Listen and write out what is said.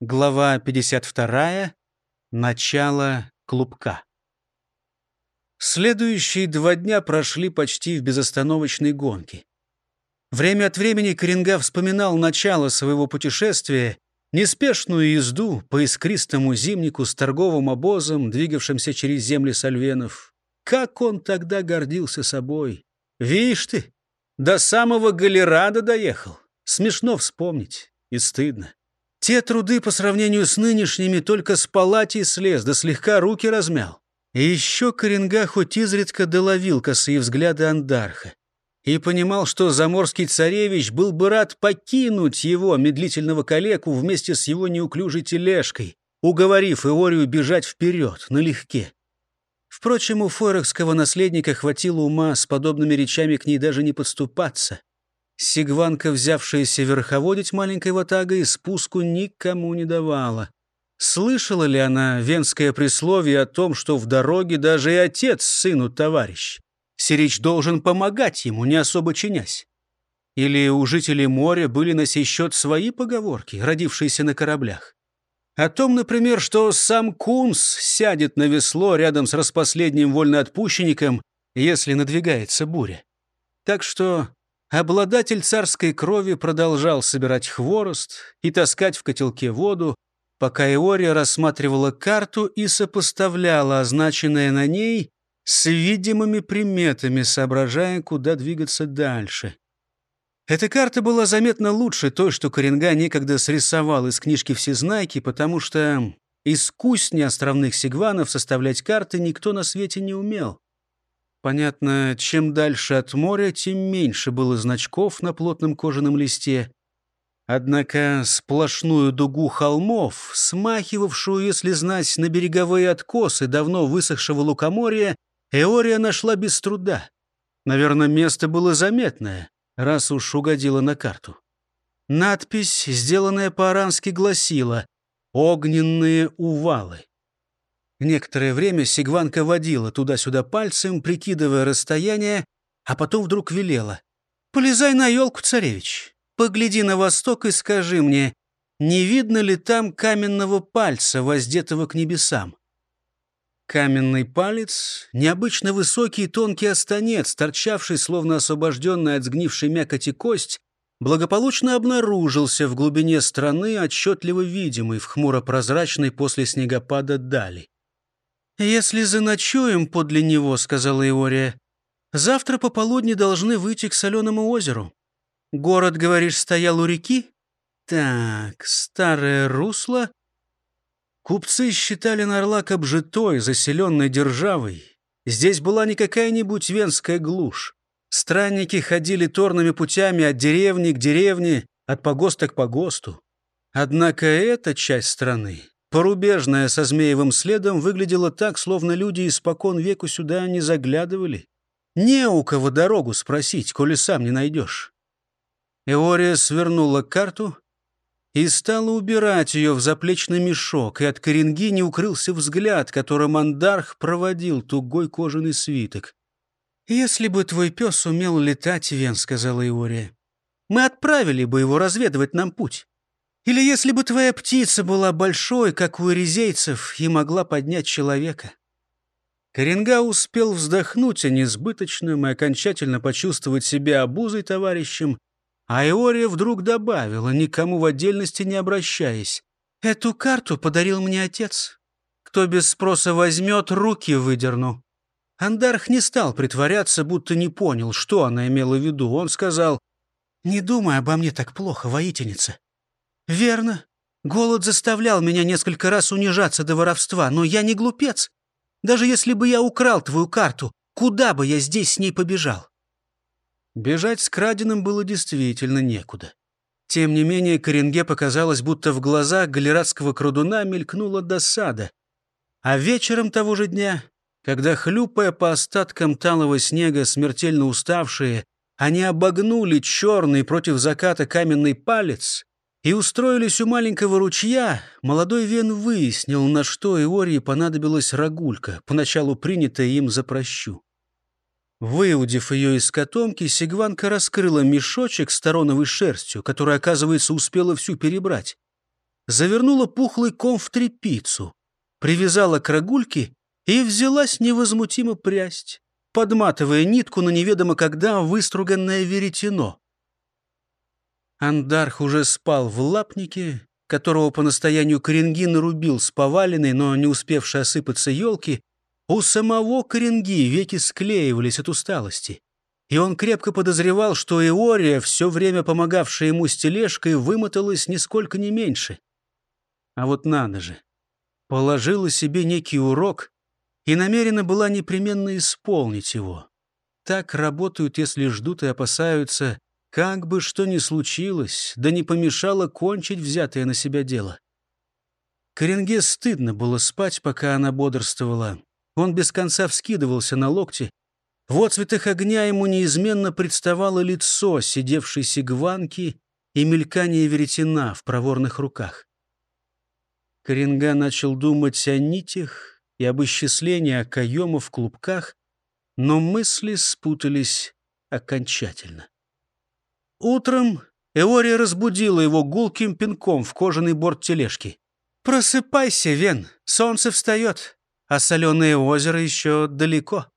Глава 52. Начало клубка. Следующие два дня прошли почти в безостановочной гонке. Время от времени Коренга вспоминал начало своего путешествия, неспешную езду по искристому зимнику с торговым обозом, двигавшимся через земли сальвенов. Как он тогда гордился собой! Видишь ты, до самого Галерада доехал. Смешно вспомнить и стыдно. Те труды по сравнению с нынешними только с палати слез, да слегка руки размял. И еще Коренга хоть изредка доловил косые взгляды Андарха и понимал, что заморский царевич был бы рад покинуть его, медлительного калеку, вместе с его неуклюжей тележкой, уговорив Иорию бежать вперед, налегке. Впрочем, у фойрахского наследника хватило ума с подобными речами к ней даже не подступаться. Сигванка, взявшаяся верховодить маленькой ватагой, спуску никому не давала. Слышала ли она венское присловие о том, что в дороге даже и отец сыну товарищ? Сирич должен помогать ему, не особо чинясь. Или у жителей моря были на сей счет свои поговорки, родившиеся на кораблях? О том, например, что сам Кунс сядет на весло рядом с распоследним вольноотпущенником, если надвигается буря. Так что Обладатель царской крови продолжал собирать хворост и таскать в котелке воду, пока Иория рассматривала карту и сопоставляла означенное на ней с видимыми приметами, соображая, куда двигаться дальше. Эта карта была заметно лучше той, что Коренга некогда срисовал из книжки «Всезнайки», потому что искуснее островных сигванов составлять карты никто на свете не умел. Понятно, чем дальше от моря, тем меньше было значков на плотном кожаном листе. Однако сплошную дугу холмов, смахивавшую, если знать, на береговые откосы давно высохшего лукоморья, Эория нашла без труда. Наверное, место было заметное, раз уж угодила на карту. Надпись, сделанная по-арански, гласила «Огненные увалы». Некоторое время Сигванка водила туда-сюда пальцем, прикидывая расстояние, а потом вдруг велела. «Полезай на елку, царевич. Погляди на восток и скажи мне, не видно ли там каменного пальца, воздетого к небесам?» Каменный палец, необычно высокий и тонкий останец, торчавший, словно освобожденный от сгнившей мякоти кость, благополучно обнаружился в глубине страны, отчетливо видимый в хмуро-прозрачной после снегопада дали. «Если заночуем подле него, — сказала Иория, — завтра пополудни должны выйти к соленому озеру. Город, говоришь, стоял у реки? Так, старое русло. Купцы считали Нарлак обжитой, заселенной державой. Здесь была не какая-нибудь венская глушь. Странники ходили торными путями от деревни к деревне, от погоста к погосту. Однако эта часть страны Порубежная со змеевым следом выглядела так, словно люди испокон веку сюда не заглядывали. Не у кого дорогу спросить, коли сам не найдешь. Эория свернула карту и стала убирать ее в заплечный мешок, и от коренги не укрылся взгляд, которым Андарх проводил тугой кожаный свиток. «Если бы твой пес умел летать, Вен», — сказала Иория, — «мы отправили бы его разведывать нам путь. Или если бы твоя птица была большой, как у эрезейцев, и могла поднять человека». Коренга успел вздохнуть о несбыточном и окончательно почувствовать себя обузой товарищем, а Иория вдруг добавила, никому в отдельности не обращаясь. «Эту карту подарил мне отец. Кто без спроса возьмет, руки выдерну». Андарх не стал притворяться, будто не понял, что она имела в виду. Он сказал, «Не думай обо мне так плохо, воительница. «Верно. Голод заставлял меня несколько раз унижаться до воровства, но я не глупец. Даже если бы я украл твою карту, куда бы я здесь с ней побежал?» Бежать с краденым было действительно некуда. Тем не менее, Коренге показалось, будто в глазах галератского крудуна мелькнула досада. А вечером того же дня, когда, хлюпая по остаткам талого снега, смертельно уставшие, они обогнули черный против заката каменный палец, и устроились у маленького ручья, молодой Вен выяснил, на что Иории понадобилась рогулька, поначалу принятая им за прощу. Выудив ее из котомки, Сигванка раскрыла мешочек с тороновой шерстью, который, оказывается, успела всю перебрать. завернула пухлый ком в тряпицу, привязала к рогульке и взялась невозмутимо прясть, подматывая нитку на неведомо когда выструганное веретено. Андарх уже спал в лапнике, которого по настоянию Коренги нарубил с поваленной, но не успевшей осыпаться елки, у самого Коренги веки склеивались от усталости. И он крепко подозревал, что Иория, все время помогавшая ему с тележкой, вымоталась нисколько не меньше. А вот надо же. Положила себе некий урок и намерена была непременно исполнить его. Так работают, если ждут и опасаются, как бы что ни случилось, да не помешало кончить взятое на себя дело. Коренге стыдно было спать, пока она бодрствовала. Он без конца вскидывался на локти. В отцветах огня ему неизменно представало лицо сидевшей сигванки и мелькание веретена в проворных руках. Коренга начал думать о нитях и об исчислении окоема в клубках, но мысли спутались окончательно. Утром Эория разбудила его гулким пинком в кожаный борт тележки. «Просыпайся, Вен, солнце встает, а соленое озеро еще далеко».